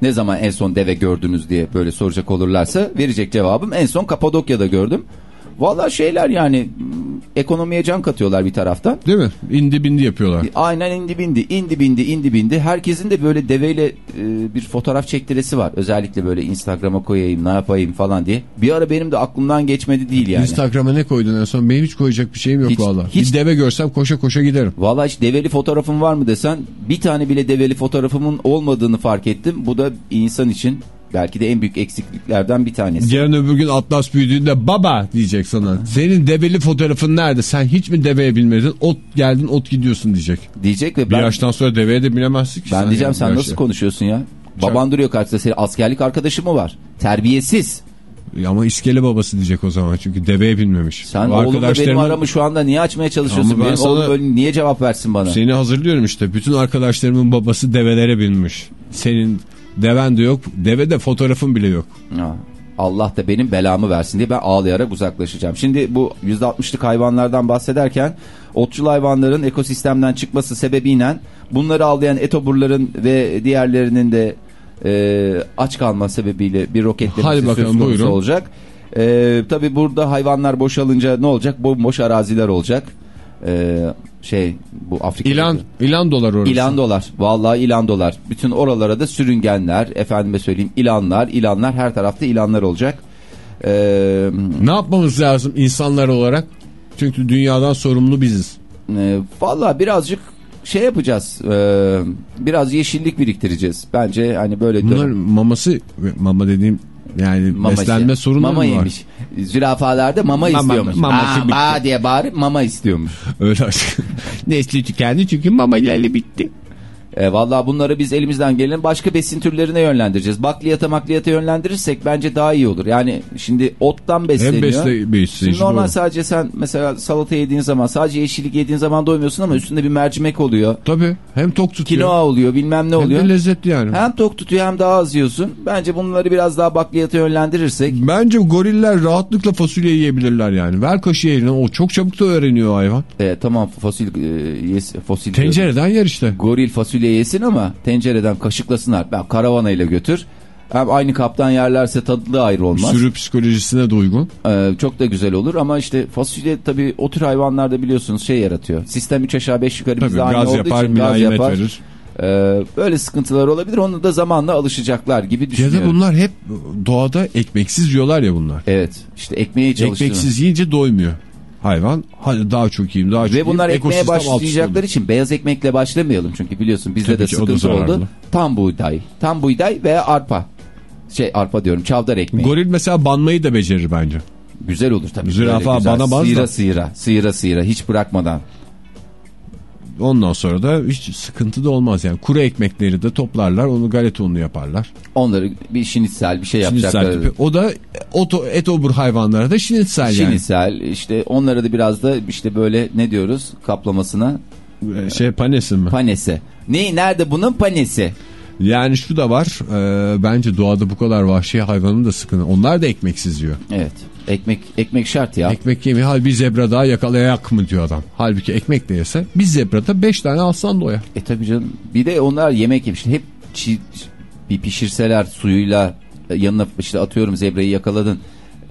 Ne zaman en son deve gördünüz diye böyle soracak olurlarsa verecek cevabım en son Kapadokya'da gördüm. Vallahi şeyler yani ekonomiye can katıyorlar bir taraftan. Değil mi? İndi bindi yapıyorlar. Aynen indi bindi, indi bindi, indi bindi. Herkesin de böyle deveyle e, bir fotoğraf çektiresi var. Özellikle böyle Instagram'a koyayım, ne yapayım falan diye. Bir ara benim de aklımdan geçmedi değil yani. Instagram'a ne koydun en son? Benim hiç koyacak bir şeyim yok Hiç- valla. hiç- Bir deve görsem koşa koşa giderim. Valla hiç develi fotoğrafım var mı desen bir tane bile develi fotoğrafımın olmadığını fark ettim. Bu da insan için belki de en büyük eksikliklerden bir tanesi. Yarın öbür gün Atlas büyüdüğünde baba diyecek sana. Senin develi fotoğrafın nerede? Sen hiç mi deveye binmedin? Ot geldin ot gidiyorsun diyecek. Diyecek ve Bir ben, yaştan sonra deveye de binemezsin ki. ben diyeceğim sen nasıl yaşta. konuşuyorsun ya? Baban duruyor karşısında senin askerlik arkadaşı mı var? Terbiyesiz. Ama iskele babası diyecek o zaman çünkü deveye binmemiş. Sen O oğlumla benim aramı şu anda niye açmaya çalışıyorsun? Ama ben Benim oğlum sana- böyle niye cevap versin bana? Seni hazırlıyorum işte. Bütün arkadaşlarımın babası develere binmiş. Senin deven de yok. Deve de fotoğrafın bile yok. Ha, Allah da benim belamı versin diye ben ağlayarak uzaklaşacağım. Şimdi bu %60'lık hayvanlardan bahsederken otçul hayvanların ekosistemden çıkması sebebiyle bunları avlayan etoburların ve diğerlerinin de e, aç kalma sebebiyle bir roketlemesi Hadi söz bakalım, konusu buyurun. olacak. E, tabii burada hayvanlar boşalınca ne olacak? Bomboş araziler olacak. E, şey bu Afrika. İlan, ilan dolar orası. İlan dolar. Vallahi ilan dolar. Bütün oralara da sürüngenler, efendime söyleyeyim ilanlar, ilanlar her tarafta ilanlar olacak. Ee, Ne yapmamız lazım insanlar olarak? Çünkü dünyadan sorumlu biziz. e, vallahi birazcık şey yapacağız. e, biraz yeşillik biriktireceğiz. Bence hani böyle Bunlar maması, mama dediğim yani Mama beslenme sorunları mama mı var? yemiş. Zürafalarda mama, Mama- istiyormuş. maması Aa, ba diye bağırıp mama istiyormuş. Öyle Nesli tükendi çünkü mama ilerle bitti. E, vallahi bunları biz elimizden gelen başka besin türlerine yönlendireceğiz. Bakliyata makliyata yönlendirirsek bence daha iyi olur. Yani şimdi ottan besleniyor. Hem besle, besleyici Şimdi normal doğru. sadece sen mesela salata yediğin zaman sadece yeşillik yediğin zaman doymuyorsun ama üstünde bir mercimek oluyor. Tabii hem tok tutuyor. Kinoa oluyor bilmem ne hem oluyor. de lezzetli yani. Hem tok tutuyor hem daha az yiyorsun. Bence bunları biraz daha bakliyata yönlendirirsek. Bence goriller rahatlıkla fasulye yiyebilirler yani. Ver kaşığı eline o çok çabuk da öğreniyor hayvan. E, tamam fosil e, yes, fosil diyorum. Tencereden yer işte. Goril fasulye yesin ama tencereden kaşıklasınlar. Ben karavanayla götür. Hem aynı kaptan yerlerse tadı ayrı olmaz. Sürü psikolojisine de uygun. Ee, çok da güzel olur ama işte fasulye tabii o tür hayvanlarda biliyorsunuz şey yaratıyor. Sistem 3 aşağı 5 yukarı Tabii bizde aynı gaz olduğu yapar, için gaz yapar. verir. Ee, böyle sıkıntılar olabilir. Onu da zamanla alışacaklar gibi Ya düşünüyorum. da bunlar hep doğada ekmeksiz yiyorlar ya bunlar. Evet işte ekmeği çalıştırıyor. Ekmeksiz yiyince doymuyor. Hayvan daha çok yiyeyim daha çok Ve bunlar yiyeyim. ekmeğe Ekosistem alt üst başlayacaklar oluyor. için beyaz ekmekle başlamayalım. Çünkü biliyorsun bizde Tabii de da sıkıntı oldu. Tam buğday. Tam buğday veya arpa. Şey arpa diyorum çavdar ekmeği. Goril mesela banmayı da becerir bence. Güzel olur tabii. Zürafa güzel. bana baz da. Sıyıra sıyıra. Sıyıra sıyıra. Hiç bırakmadan. Ondan sonra da hiç sıkıntı da olmaz yani. Kuru ekmekleri de toplarlar onu galeta unlu yaparlar. Onları bir şinitsel bir şey yapacaklar. O da oto, et obur hayvanlara da şinitsel yani. Şinitsel işte onlara da biraz da işte böyle ne diyoruz kaplamasına Ee, Şey panesi mi? panese. Ne nerede bunun panesi? Yani şu da var. e, bence doğada bu kadar vahşi hayvanın da sıkıntı. Onlar da ekmeksiz yiyor. Evet. Ekmek ekmek şart ya. Ekmek yemiyor. Hal bir zebra daha yakalayak mı diyor adam. Halbuki ekmek de yese bir zebrada 5 tane aslan doyar. E tabii canım. Bir de onlar yemek yemiş. Hep çi- bir pişirseler suyuyla e, yanına işte atıyorum zebrayı yakaladın.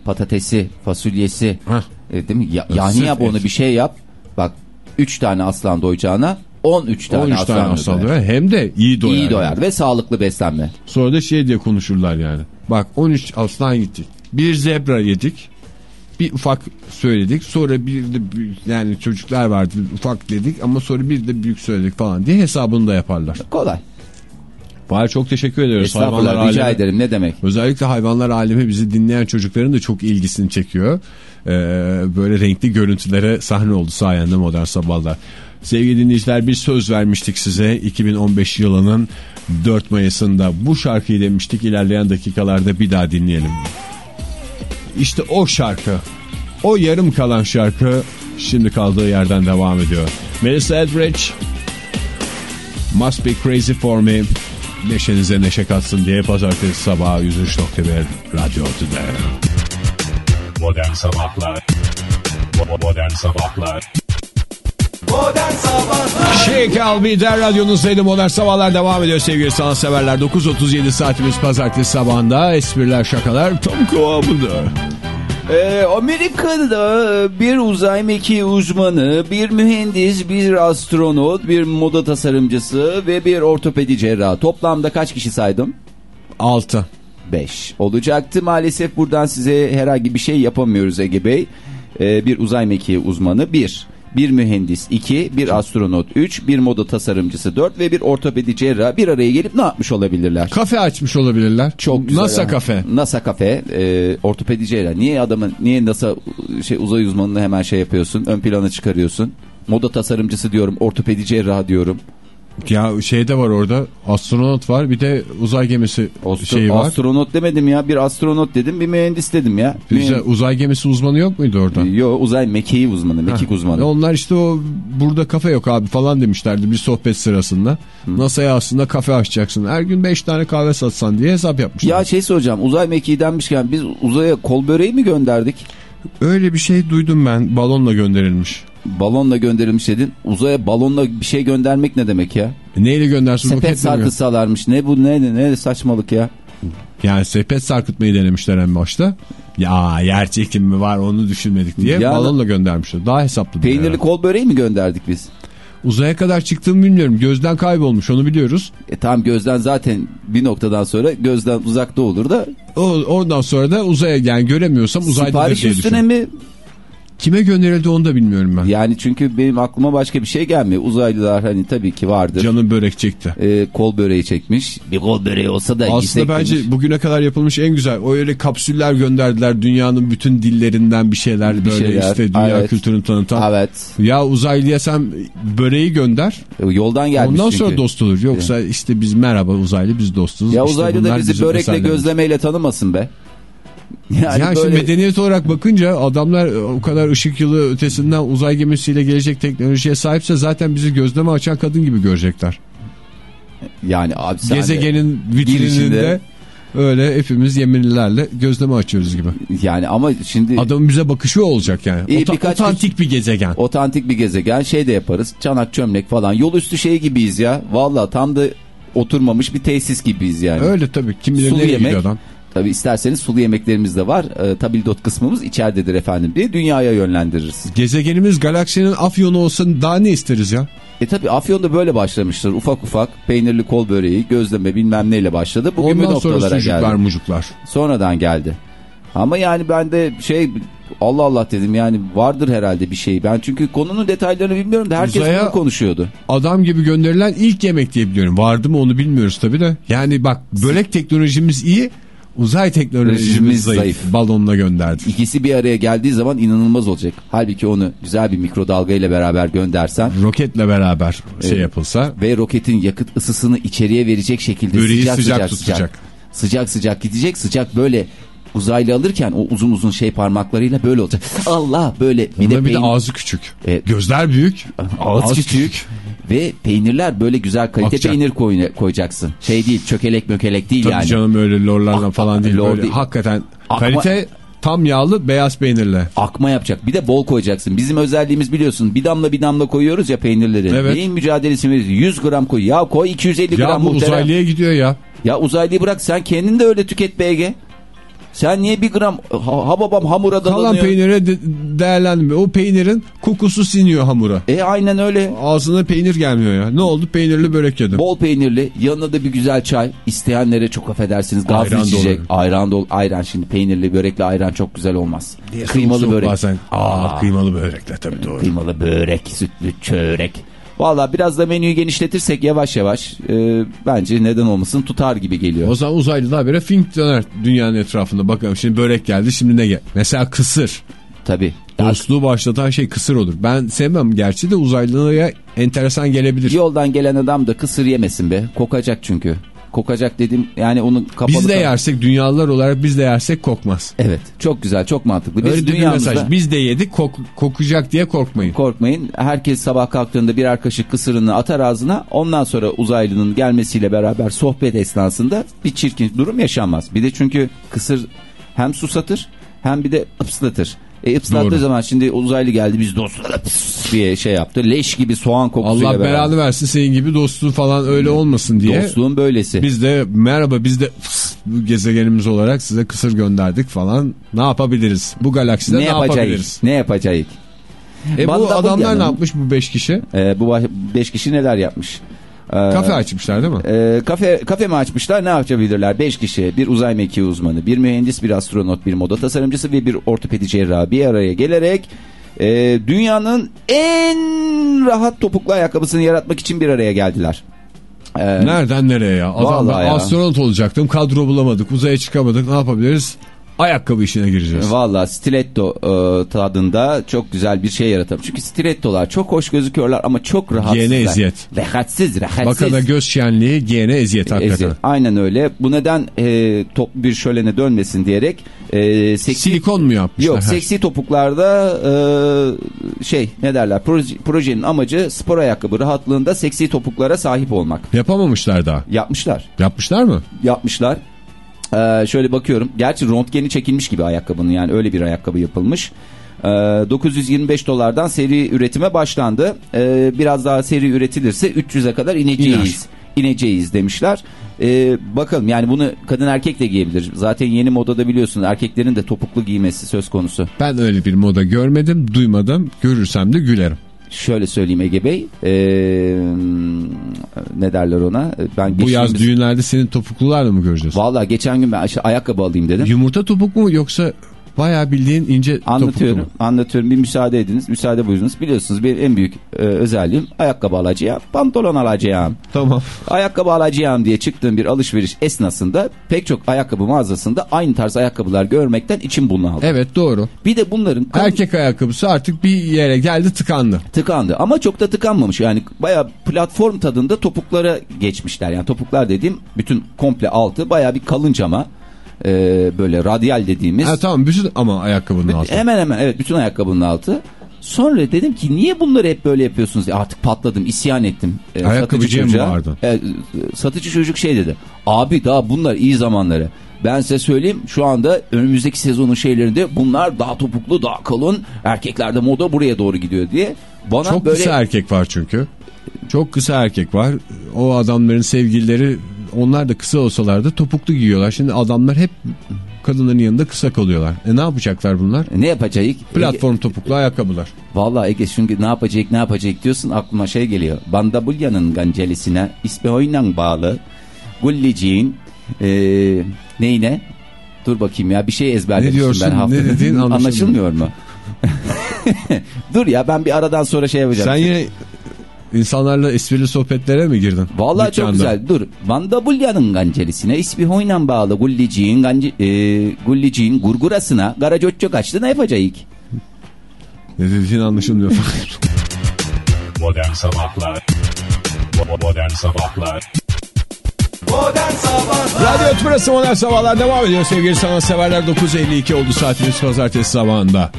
Patatesi, fasulyesi. Heh. E, değil mi? Ya, Ya yani sırf yap et. onu bir şey yap. Bak 3 tane aslan doyacağına 13 tane 13 aslan, tane aslan doyar. Hem de iyi doyar. İyi doyar yani. ve sağlıklı beslenme. Sonra da şey diye konuşurlar yani. Bak 13 aslan gitti. Bir zebra yedik. Bir ufak söyledik. Sonra bir de büyük, yani çocuklar vardı ufak dedik ama sonra bir de büyük söyledik falan diye hesabını da yaparlar. Kolay. Fahir çok teşekkür ediyoruz. Estağfurullah rica alemi- ederim ne demek. Özellikle hayvanlar alemi bizi dinleyen çocukların da çok ilgisini çekiyor. Ee, böyle renkli görüntülere sahne oldu sayende modern sabahlar. Sevgili dinleyiciler bir söz vermiştik size 2015 yılının 4 Mayıs'ında bu şarkıyı demiştik ilerleyen dakikalarda bir daha dinleyelim. İşte o şarkı o yarım kalan şarkı şimdi kaldığı yerden devam ediyor. Melissa Etheridge Must Be Crazy For Me Neşenize neşe katsın diye pazartesi sabahı 103.1 Radyo Tüde. Modern Sabahlar Modern Sabahlar Shake Al Bider radyonuzdaydı modern sabahlar devam ediyor sevgili sanatseverler 9.37 saatimiz pazartesi sabahında espriler şakalar tam kıvamında. Ee, Amerika'da bir uzay mekiği uzmanı, bir mühendis, bir astronot, bir moda tasarımcısı ve bir ortopedi cerrahı. Toplamda kaç kişi saydım? 6 5 olacaktı. Maalesef buradan size herhangi bir şey yapamıyoruz Ege Bey. Ee, bir uzay mekiği uzmanı 1, bir mühendis 2, bir astronot 3, bir moda tasarımcısı 4 ve bir ortopedi cerrah bir araya gelip ne yapmış olabilirler? Kafe açmış olabilirler. Çok güzel. NASA ha. kafe. NASA kafe, e, ortopedi cerrah. Niye adamın, niye NASA şey uzay uzmanını hemen şey yapıyorsun, ön plana çıkarıyorsun? Moda tasarımcısı diyorum, ortopedi cerrah diyorum. Ya şey de var orada astronot var bir de uzay gemisi Astro- şeyi var. Astronot demedim ya. Bir astronot dedim bir mühendis dedim ya. Uzay, uzay gemisi uzmanı yok muydu orada? Yo uzay mekiği uzmanı, mekik uzmanı. E Onlar işte o burada kafe yok abi falan demişlerdi bir sohbet sırasında. NASA'ya aslında kafe açacaksın. Her gün 5 tane kahve satsan diye hesap yapmışlar. Ya şey soracağım uzay mekiği denmişken biz uzaya kol böreği mi gönderdik? Öyle bir şey duydum ben balonla gönderilmiş. Balonla gönderilmiş dedin. Uzaya balonla bir şey göndermek ne demek ya? Neyle göndersin Sepet sarkıtsalarmış. Ne bu ne ne saçmalık ya. Yani sepet sarkıtmayı denemişler en başta. Ya yer çekimi mi var onu düşünmedik diye Ya- balonla göndermişler. Daha hesaplı. Peynirli herhalde. kol böreği mi gönderdik biz? Uzaya kadar çıktığımı bilmiyorum. Gözden kaybolmuş onu biliyoruz. E tamam gözden zaten bir noktadan sonra gözden uzakta olur da O, oradan sonra da uzaya yani göremiyorsam uzaydadır sipariş üstüne mi? Kime gönderildi onu da bilmiyorum ben. Yani çünkü benim aklıma başka bir şey gelmiyor. Uzaylılar hani tabii ki vardır. Canım börek çekti. E, kol böreği çekmiş. Bir kol böreği olsa da Aslında bence demiş. bugüne kadar yapılmış en güzel. O öyle kapsüller gönderdiler. Dünyanın bütün dillerinden bir şeyler Bir böyle şeyler, işte dünya evet. kültürünü tanıtan. Evet. Ya uzaylıya sen böreği gönder. E, Yoldan gelmiş Ondan çünkü. sonra dost olur. Yoksa işte biz merhaba uzaylı biz dostuz. Ya İşte uzaylı da bizi börekle gözlemeyle tanımasın be. Yani Ya şimdi böyle medeniyet olarak bakınca adamlar o kadar ışık yılı ötesinden uzay gemisiyle gelecek teknolojiye sahipse zaten bizi gözleme açan kadın gibi görecekler. yani abi Gezegenin girişinde- vitrininde öyle hepimiz yeminlilerle gözleme açıyoruz gibi. yani ama şimdi Adamın bize bakışı o olacak yani. İyi, Ota- birkaç otantik bir gezegen. otantik bir gezegen şey de yaparız. Çanak çömlek falan. Yol üstü şey gibiyiz ya. Valla tam da oturmamış bir tesis gibiyiz yani. Öyle tabii. Kim bilir Sulu nereye yemek. gidiyor adam. Tabi isterseniz sulu yemeklerimiz de var. E, tabildot kısmımız içeridedir efendim diye dünyaya yönlendiririz. Gezegenimiz galaksinin afyonu olsun daha ne isteriz ya? E tabi Afyon'da böyle başlamıştır. Ufak ufak peynirli kol böreği, gözleme bilmem neyle başladı. Bugün bu Ondan sonra sucuklar geldi. mucuklar. Sonradan geldi. Ama yani ben de şey Allah Allah dedim yani vardır herhalde bir şey. Ben çünkü konunun detaylarını bilmiyorum da herkes Uzaya- bunu konuşuyordu. Adam gibi gönderilen ilk yemek diye biliyorum. Vardı mı onu bilmiyoruz tabii de. Yani bak börek teknolojimiz iyi. Uzay teknolojimiz zayıf. zayıf. Balonla gönderdik. İkisi bir araya geldiği zaman inanılmaz olacak. Halbuki onu güzel bir mikrodalga ile beraber göndersen Roketle beraber şey Evet. yapılsa ve roketin yakıt ısısını içeriye verecek şekilde Böreği sıcak sıcak sıcak tutacak. sıcak sıcak gidecek sıcak böyle uzaylı alırken o uzun uzun şey parmaklarıyla böyle olacak. Allah böyle bir bir de, bir de ağzı küçük. Evet. Gözler büyük. ağız küçük. ve peynirler böyle güzel kalite Akacak. peynir koy, koyacaksın. Şey değil çökelek mökelek değil Tabii yani. canım öyle lorlardan Ak- falan değil. lor Böyle değil. hakikaten Akma- kalite tam yağlı beyaz peynirle. Akma yapacak. Bir de bol koyacaksın. Bizim özelliğimiz biliyorsun. Bir damla bir damla koyuyoruz ya peynirleri. Evet. Neyin mücadelesini veriyoruz? 100 gram koy. Ya koy 250 Ya gram bu muhterem. uzaylıya gidiyor ya. Ya uzaylıyı bırak sen kendin de öyle tüket BG. Sen niye bir gram ha, ha babam hamura Kalan dalanıyor? peynire de değerlenmiyor. O peynirin kokusu siniyor hamura. E aynen öyle. Ağzına peynir gelmiyor ya. Ne oldu? Peynirli börek yedim. Bol peynirli yanına da bir güzel çay. İsteyenlere çok affedersiniz gazlı Ayran içecek. olur. Ayran da ayran şimdi peynirli börekle ayran çok güzel olmaz. Kıymalı Soğuk börek. Bazen. Aa, kıymalı börekler tabii doğru. Kıymalı börek, sütlü çörek. Valla biraz da menüyü genişletirsek yavaş yavaş e, bence neden olmasın tutar gibi geliyor. O zaman uzaylılar böyle fink döner dünyanın etrafında. Bakalım şimdi börek geldi şimdi ne gel? Mesela kısır. Tabii. Dostluğu başlatan şey kısır olur. Ben sevmem gerçi de uzaylıya enteresan gelebilir. Yoldan gelen adam da kısır yemesin be. Kokacak çünkü. Kokacak dedim yani onun kapalı... Biz de yersek dünyalılar olarak biz de yersek kokmaz. Evet çok güzel çok mantıklı. Biz Öyle dünyamızda mesaj. Biz de yedik kok- kokacak diye korkmayın. korkmayın. Herkes sabah kalktığında birer kaşık kısırını atar ağzına. Ondan sonra uzaylının gelmesiyle beraber sohbet esnasında bir çirkin durum yaşanmaz. Bir de çünkü kısır hem susatır hem bir de ıpslatır. E ıpslattığı Doğru. zaman şimdi uzaylı geldi biz dostlara pıs diye şey yaptı. Leş gibi soğan kokusuyla Allah beraber. belanı versin senin gibi dostluğu falan öyle olmasın diye. Dostluğun böylesi. Biz de merhaba biz de bu gezegenimiz olarak size kısır gönderdik falan. Ne yapabiliriz? Bu galakside ne, ne yapacağız? yapabiliriz? Ne yapacağız? E bu adamlar ne yapmış bu beş kişi? Ee, bu baş- beş kişi neler yapmış? Ee, Kafe açmışlar değil mi? e, kafe kafe mi açmışlar? Ne yapabilirler? Beş kişi, bir uzay mekiği uzmanı, bir mühendis, bir astronot, bir moda tasarımcısı ve bir ortopedi cerrahı bir araya gelerek e, dünyanın en rahat topuklu ayakkabısını yaratmak için bir araya geldiler. Ee, Nereden nereye ya? Adam ben ya. astronot olacaktım. Kadro bulamadık. Uzaya çıkamadık. Ne yapabiliriz? Ayakkabı işine gireceğiz. Valla stiletto e, tadında çok güzel bir şey yaratalım. Çünkü stilettolar çok hoş gözüküyorlar ama çok rahatsızlar. Giyene eziyet. Rahatsız, rahatsız. Bakana göz şenliği giyene eziyet hakikaten. Eziyet. Aynen öyle. Bu neden e, toplu bir şölene dönmesin diyerek e, seksi... Silikon mu yapmışlar? Yok her seksi topuklarda e, şey ne derler proje, projenin amacı spor ayakkabı rahatlığında seksi topuklara sahip olmak. Yapamamışlar daha. Yapmışlar. Yapmışlar mı? Yapmışlar. Ee, şöyle bakıyorum. Gerçi röntgeni çekilmiş gibi ayakkabının yani öyle bir ayakkabı yapılmış. Ee, 925 dolardan seri üretime başlandı. Ee, biraz daha seri üretilirse 300'e kadar ineceğiz. İneceğiz demişler. Ee, bakalım yani bunu kadın erkek de giyebilir. Zaten yeni modada biliyorsun erkeklerin de topuklu giymesi söz konusu. Ben öyle bir moda görmedim, duymadım. Görürsem de gülerim. Şöyle söyleyeyim Ege Bey. Ee, ne derler ona? Ben Bu yaz düğünlerde senin topuklularla mı göreceğiz? Vallahi geçen gün ben ayakkabı alayım dedim. Yumurta topuk mu yoksa bayağı bildiğin ince topuklu Anlatıyorum, mu? anlatıyorum. Bir müsaade ediniz, müsaade buyurunuz. Biliyorsunuz benim en büyük e, özelliğim ayakkabı alacağım, pantolon alacağım. Tamam. Ayakkabı alacağım diye çıktığım bir alışveriş esnasında pek çok ayakkabı mağazasında aynı tarz ayakkabılar görmekten içim bunaldı. Evet doğru. Bir de bunların Erkek ayakkabısı artık bir yere geldi tıkandı. tıkandı ama çok da tıkanmamış. Yani bayağı platform tadında topuklara geçmişler. Yani topuklar dediğim bütün komple altı bayağı bir kalın cama. E, böyle radyal dediğimiz. Ha, tamam bütün ama ayakkabının altı. Hemen hemen evet bütün ayakkabının altı. Sonra dedim ki niye bunları hep böyle yapıyorsunuz? Ya artık patladım, isyan ettim. Ee, Ayakkabıcıya mı vardın? Ee, satıcı çocuk şey dedi. Abi daha bunlar iyi zamanları. Ben size söyleyeyim şu anda önümüzdeki sezonun şeylerinde bunlar daha topuklu, daha kalın. Erkeklerde moda buraya doğru gidiyor diye. Bana Çok böyle kısa erkek var çünkü. Çok kısa erkek var. O adamların sevgilileri onlar da kısa olsalar da topuklu giyiyorlar. Şimdi adamlar hep kadınların yanında kısa kalıyorlar. E ne yapacaklar bunlar? ne yapacağız? Platform topuklu ayakkabılar. Vallahi Ege çünkü ne yapacak ne yapacak diyorsun aklıma şey geliyor. Bandabulya'nın gancelisine İspehoy'la bağlı Gulliciğin eee neyine? Dur bakayım ya bir şey ezberlemişim Ne diyorsun, ben hafta. ne dediğin anlaşılmıyor. anlaşılmıyor mu? Dur ya ben bir aradan sonra şey yapacağım. Sen yine insanlarla esprili sohbetlere mi girdin? Vallahi Dükkanda. çok güzel. Dur. Vandabulya'nın gancelisine İspihoy'la bağlı Gulliciğin, gance, eee, Gulliciğin gurgurasına Garacocco kaçtı ne yapacağız? Ne dediğin anlaşılmıyor. Modern Sabahlar Bo- Modern Sabahlar Radyo Tümrüt'ü Modern Sabahlar devam ediyor sevgili sanatseverler. 9.52 oldu saatimiz pazartesi sabahında.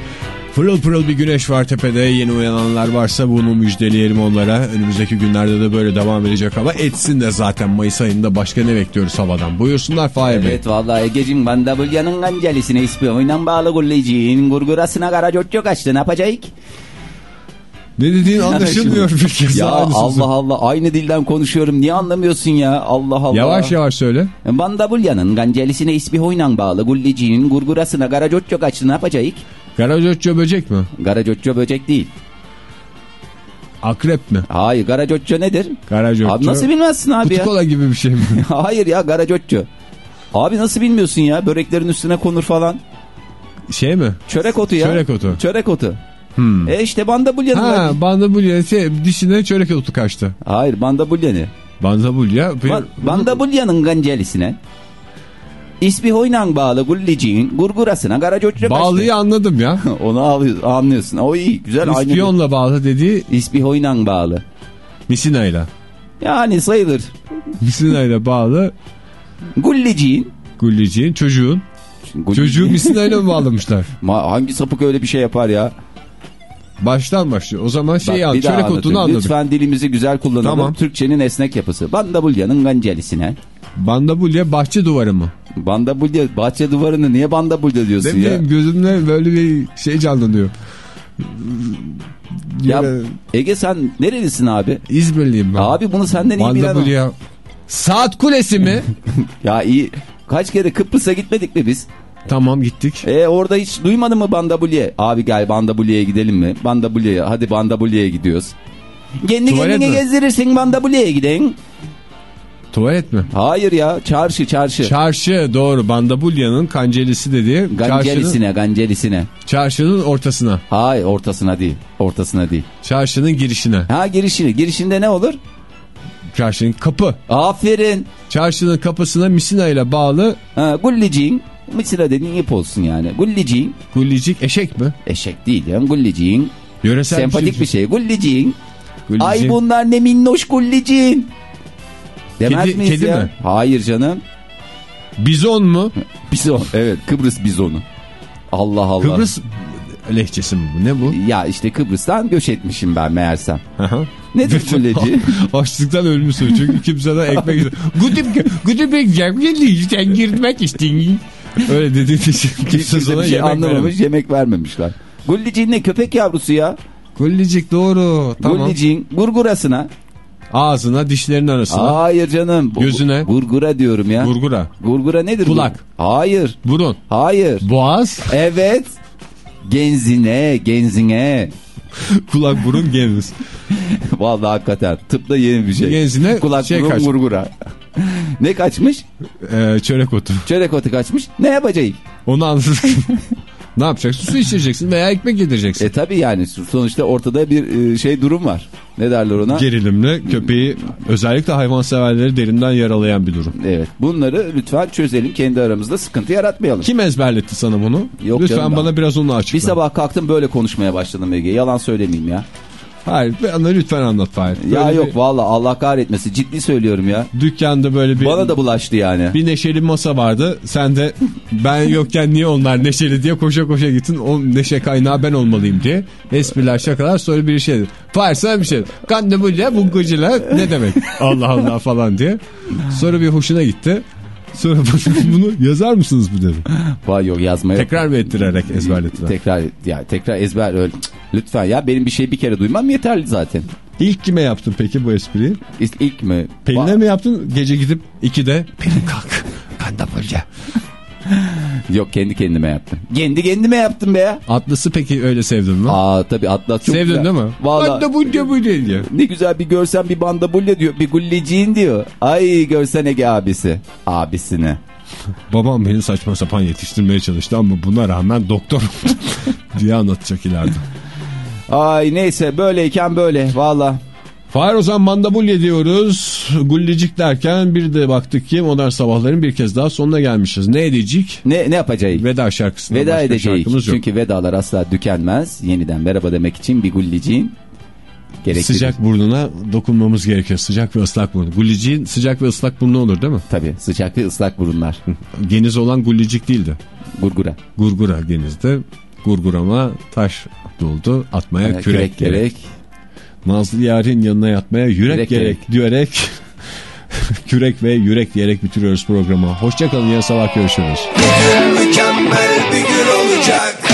Pırıl pırıl bir güneş var tepede. Yeni uyananlar varsa bunu müjdeleyelim onlara. Önümüzdeki günlerde de böyle devam edecek ama etsin de zaten Mayıs ayında başka ne bekliyoruz havadan. Buyursunlar Fahir Bey. Evet vallahi Ege'cim Vandabulya'nın gancelisine İspihoy'la bağlı Gulliciğin gurgurasına Garacocco kaçtı ne yapacağız? Ne dediğin anlaşılmıyor bir kez. Ya Allah. Allah aynı dilden konuşuyorum niye anlamıyorsun ya Allah Allah. Yavaş yavaş söyle. Vandabulya'nın gancelisine İspihoy'la bağlı Gulliciğin gurgurasına Garacocco kaçtı ne yapacağız? Garajotço böcek mi? Garacocco böcek değil. Akrep mi? Hayır Garacocco nedir? Garajotço. Abi nasıl bilmezsin abi Kutu ya? kola gibi bir şey mi? Hayır ya Garacocco. Abi nasıl bilmiyorsun ya böreklerin üstüne konur falan. şey mi? Çörek otu ya. Çörek otu. Çörek otu. Hmm. E işte Vandabulya'nın. Ha, bandabulya şey, dişine çörek otu kaçtı. Hayır Vandabulya Bandabulya bir... Van, Vandabulya'nın gancelisine İspihoy'la bağlı Gulliciğin gurgurasına Garacocco Bağlıyı anladım ya. Onu anlıyorsun. O iyi güzel aynı. İspiyonla bağlı dediği İspihoy'la bağlı. misinayla. Yani sayılır. Misinayla bağlı Gulliciğin. Gulliciğin çocuğun. Gulli- Çocuğu misinayla mı bağlamışlar? Ma- hangi sapık öyle bir şey yapar ya? Baştan başlıyor. O zaman Bak, şey an, çörek otunu anladık. Lütfen dilimizi güzel kullanalım. Tamam. Türkçenin esnek yapısı. Vandabulya'nın gancelisine. Bandabulya bahçe duvarı mı? Bandabulya bahçe duvarını niye bandabulya diyorsun Ne ya? bileyim gözümde böyle bir şey canlanıyor. Ya Ege sen nerelisin abi? İzmirliyim ben. Abi bunu senden iyi bilen. Bandabulya. Saat kulesi mi? Ya iyi. Kaç kere Kıbrıs'a gitmedik mi biz? tamam gittik. E orada hiç duymadın mı Bandabulya? Abi gel Bandabulya'ya gidelim mi? Bandabulya'ya hadi Bandabulya'ya gidiyoruz. Kendi Tuvalet kendine mi? gezdirirsin Bandabulya'ya gidin. Tuvalet mi? Hayır ya çarşı çarşı. Çarşı doğru. Bandabulya'nın kancelisi dediği çarşının, Gancelisine gancelisine. çarşının ortasına. Hayır ortasına değil. Ortasına değil. Çarşının girişine. Ha girişini. Girişinde ne olur? Çarşının kapı. Aferin. Çarşının kapısına misina ile bağlı Ha, Gulliciğin Mısır'a dediğin ip olsun yani. Gulliciğin. Gullicik eşek mi? Eşek değil ya. Gulliciğin. Yöresel Sempatik bir şey. Gulliciğin. Gullicik. Ay bunlar ne minnoş gulliciğin. Demez Kedi- miyiz kedi ya? mi? Hayır canım. Bizon mu? Bizon. Evet Kıbrıs bizonu. Allah Allah. Kıbrıs lehçesi mi bu? Ne bu? Ya işte Kıbrıs'tan göç etmişim ben meğersem. Nedir gulleci? Açlıktan ölmüşsün çünkü kimseden ekmek Gudip gudip sen girmek istin. Öyle dediğin için kimse Kimse sana bir şey yemek anlamamış vermemiş. yemek vermemişler. Gulliciğin ne köpek yavrusu ya. Gullicik doğru. Tamam. Gulliciğin gurgurasına. Ağzına dişlerin arasına. Hayır canım. Gözüne. Gurgura diyorum ya. Gurgura. Gurgura nedir? Kulak. bu? Hayır. Burun. Hayır. Boğaz. Evet. Genzine, genzine. Kulak burun geniz. Vallahi hakikaten tıpta yeni bir şey. Genzine Kulak şey burun kaç. gurgura. ne kaçmış? Ee, çörek otu. Çörek otu kaçmış. Ne yapacağız? Onu anladık. ne yapacaksın? Su içeceksin veya ekmek yedireceksin. E tabi yani sonuçta ortada bir e, şey durum var. Ne derler ona? Gerilimli köpeği özellikle hayvanseverleri derinden yaralayan bir durum. Evet. Bunları lütfen çözelim. Kendi aramızda sıkıntı yaratmayalım. Kim ezberletti sana bunu? Yok Lütfen bana ben- biraz onu açıkla. Bir sabah kalktım böyle konuşmaya başladım Ege. Yalan söylemeyeyim ya. Hayır lütfen anlat Fahir. Ya Böyle yok bir valla Allah kahretmesin. Ciddi söylüyorum ya. Dükkanda böyle bir, Bana da bulaştı yani. bir neşeli masa vardı. Sen de ben yokken niye onlar neşeli diye koşa koşa gittin. O neşe kaynağı ben olmalıyım diye. Espriler şakalar sonra bir şey. Fahir sana bir şey dedi. Kandıbıca bungıcılar ne demek? Allah Allah falan diye. Sonra bir hoşuna gitti. Sonra bunu yazar mısınız bu dedim. Vay yok yazmaya. Tekrar mı ettirerek ezberlettiler? Tekrar ya tekrar ezber öyle. Lütfen ya benim bir şey bir kere duymam yeterli zaten. İlk kime yaptın peki bu espriyi? İlk, ilk mi? Pelin'e mi yaptın? Gece gidip 2'de Pelin kalk. Kandapolca. Yok kendi kendime yaptım. Kendi kendime yaptım be ya. Atlas'ı peki öyle sevdin mi? Aa tabii Atlas çok Sevdin güzel. değil mi? Valla Kandapolca bu diye. ne güzel bir görsen bir bandabulya diyor. Bir gulliciğin diyor. Ay görsen Ege abisi. Abisini. Babam beni saçma sapan yetiştirmeye çalıştı ama buna rağmen doktor diye anlatacak ileride. Ay neyse böyleyken böyle valla. Fahir Ozan Mandabulye diyoruz. Gullicik derken bir de baktık ki modern sabahların bir kez daha sonuna gelmişiz. Ne edecek? Ne, ne yapacağız? Veda şarkısından Veda edeceğiz. Çünkü vedalar asla tükenmez. Yeniden merhaba demek için bir gulliciğin gerekli. Sıcak burnuna dokunmamız gerekiyor. Sıcak ve ıslak burun. Gulliciğin sıcak ve ıslak burnu olur değil mi? Tabii sıcak ve ıslak burunlar. Geniz olan gullicik değildi. Gurgura. Gurgura genizde. Gurgurama taş doldu. Atmaya Ee, kürek, gerek. Nazlı yarın yanına yatmaya yürek, Yürek gerek, diyerek kürek ve yürek diyerek bitiriyoruz programı. Hoşçakalın yarın sabah görüşürüz. Mükemmel bir gün olacak